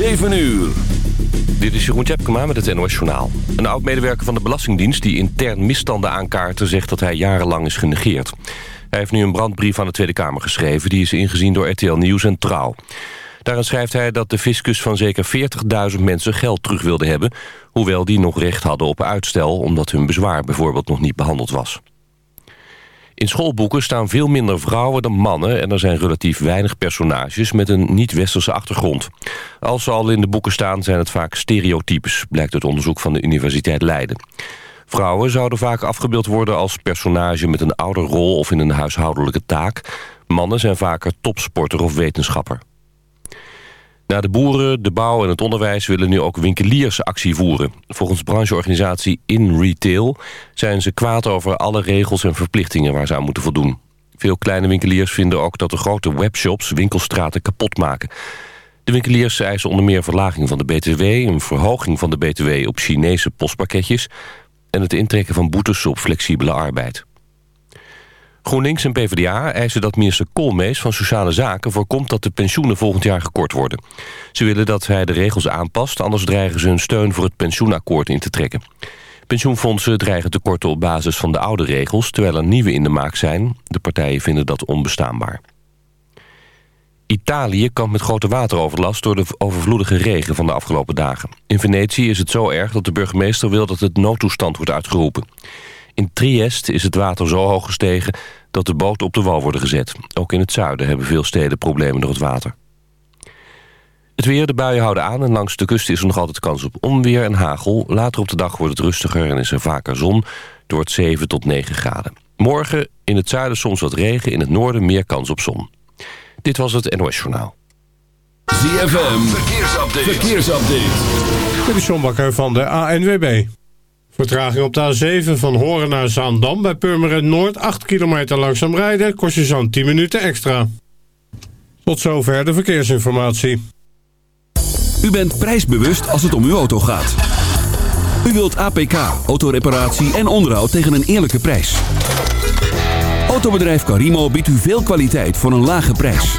7 uur. Dit is Jeroen Tjepkema met het NOS Journaal. Een oud-medewerker van de Belastingdienst die intern misstanden aankaarten... zegt dat hij jarenlang is genegeerd. Hij heeft nu een brandbrief aan de Tweede Kamer geschreven... die is ingezien door RTL Nieuws en Trouw. Daarin schrijft hij dat de fiscus van zeker 40.000 mensen geld terug wilde hebben... hoewel die nog recht hadden op uitstel... omdat hun bezwaar bijvoorbeeld nog niet behandeld was. In schoolboeken staan veel minder vrouwen dan mannen... en er zijn relatief weinig personages met een niet-westerse achtergrond. Als ze al in de boeken staan zijn het vaak stereotypes... blijkt uit onderzoek van de Universiteit Leiden. Vrouwen zouden vaak afgebeeld worden als personage met een ouderrol... of in een huishoudelijke taak. Mannen zijn vaker topsporter of wetenschapper. Na de boeren, de bouw en het onderwijs willen nu ook winkeliers actie voeren. Volgens brancheorganisatie In Retail zijn ze kwaad over alle regels en verplichtingen waar ze aan moeten voldoen. Veel kleine winkeliers vinden ook dat de grote webshops winkelstraten kapot maken. De winkeliers eisen onder meer verlaging van de BTW... een verhoging van de BTW op Chinese postpakketjes... en het intrekken van boetes op flexibele arbeid. GroenLinks en PvdA eisen dat minister Koolmees van Sociale Zaken voorkomt dat de pensioenen volgend jaar gekort worden. Ze willen dat hij de regels aanpast, anders dreigen ze hun steun voor het pensioenakkoord in te trekken. Pensioenfondsen dreigen tekorten op basis van de oude regels, terwijl er nieuwe in de maak zijn. De partijen vinden dat onbestaanbaar. Italië kampt met grote wateroverlast door de overvloedige regen van de afgelopen dagen. In Venetië is het zo erg dat de burgemeester wil dat het noodtoestand wordt uitgeroepen. In Trieste is het water zo hoog gestegen dat de boten op de wal worden gezet. Ook in het zuiden hebben veel steden problemen door het water. Het weer, de buien houden aan en langs de kust is er nog altijd kans op onweer en hagel. Later op de dag wordt het rustiger en is er vaker zon door het 7 tot 9 graden. Morgen in het zuiden soms wat regen, in het noorden meer kans op zon. Dit was het NOS Journaal. ZFM, verkeersupdate. verkeersupdate. Dit is John Bakker van de ANWB. Vertraging op de A7 van Horen naar Zaandam bij Purmerend Noord. 8 kilometer langzaam rijden, kost je zo'n 10 minuten extra. Tot zover de verkeersinformatie. U bent prijsbewust als het om uw auto gaat. U wilt APK, autoreparatie en onderhoud tegen een eerlijke prijs. Autobedrijf Carimo biedt u veel kwaliteit voor een lage prijs.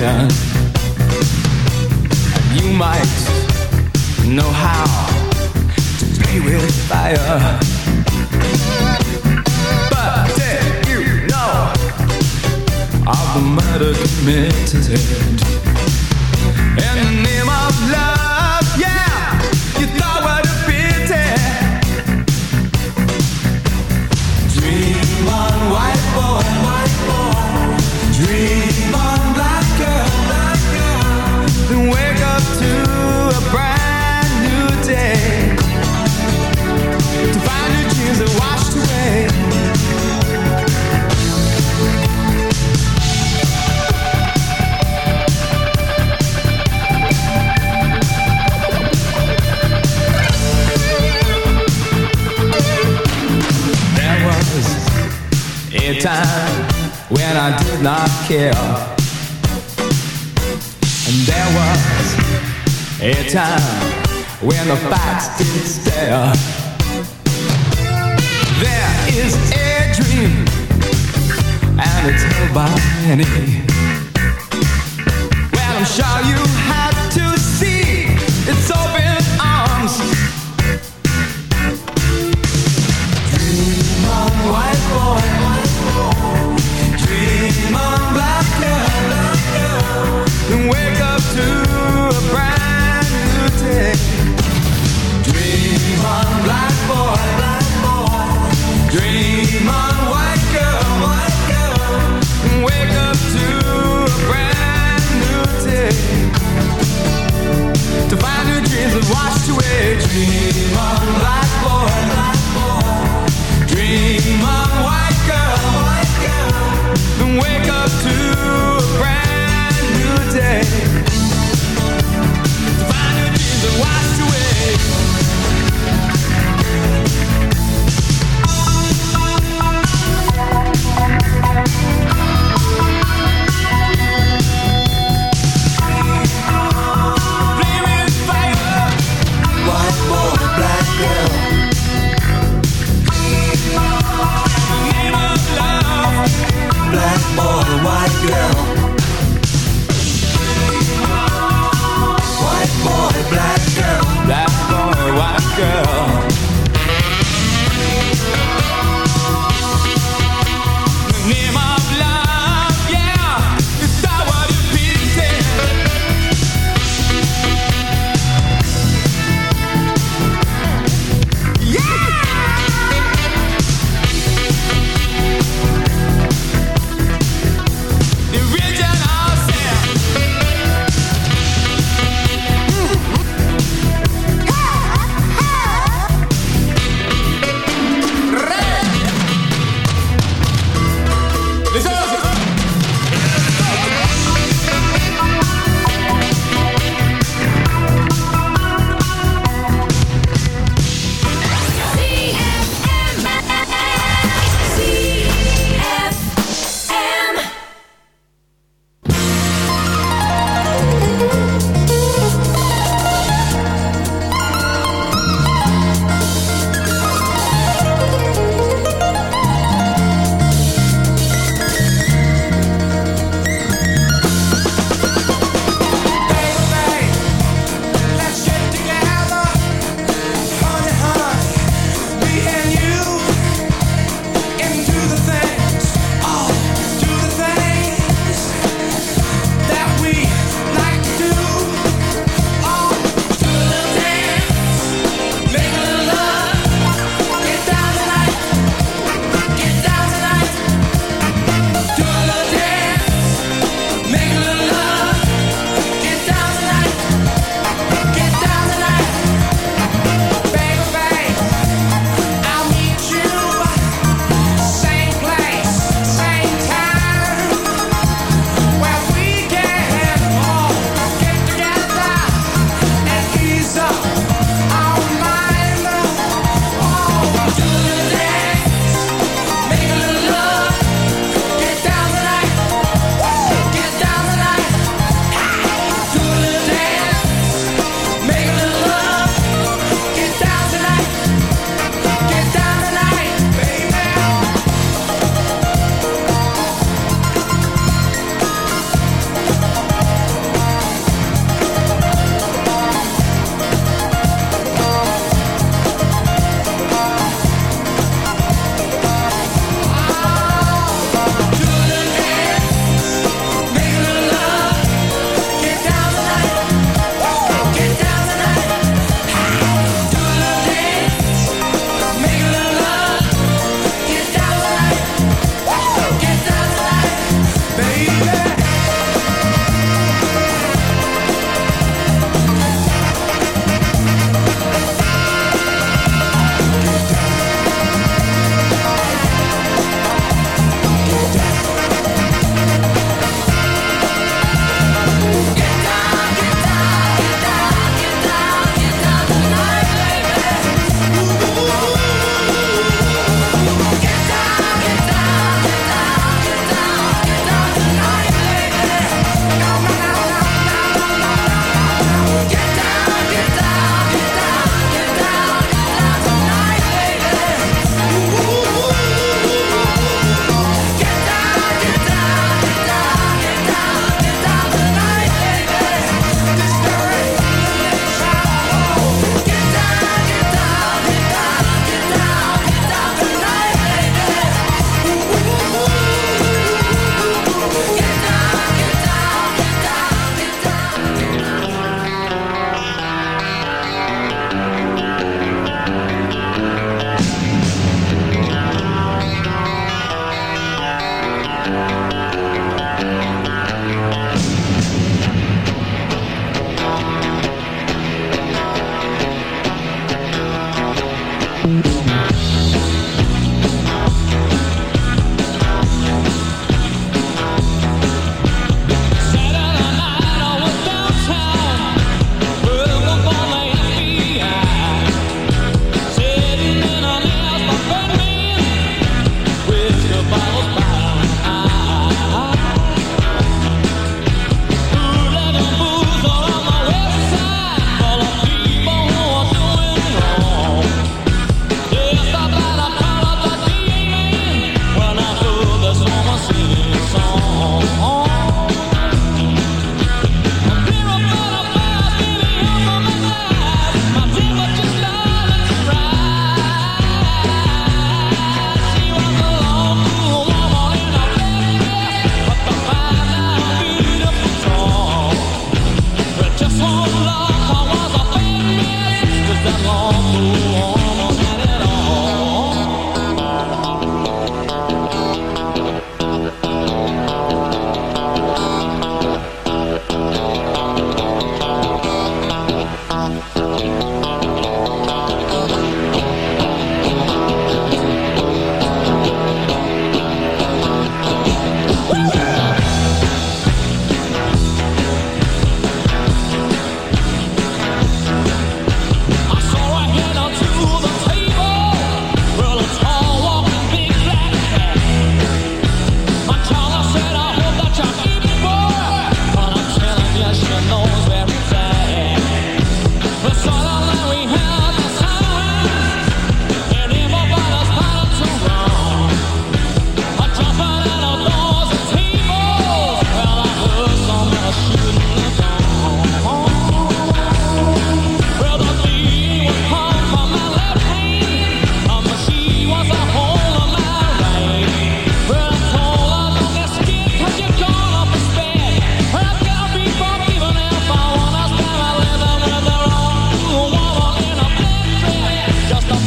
yeah.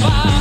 far.